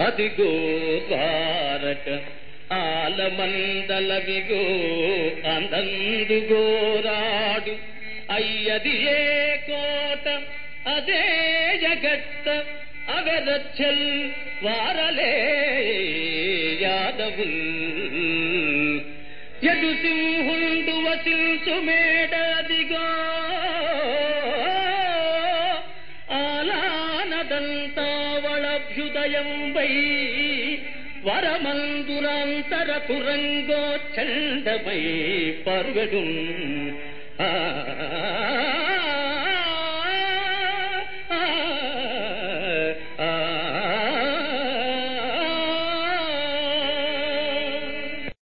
అదిగో ద్వారక ఆలమందలవిగో అందందుగోరాడు అయ్యది ఏ కోట? అదే జగత్త. అవెరచ్చల్ వారలే యాదవు ఎదు సింహుండు వసించు మేడదిగో ఆలానదంతావళభ్యుదయంబై వరమందురాంతర కురంగో చండమై పర్వడు ఆ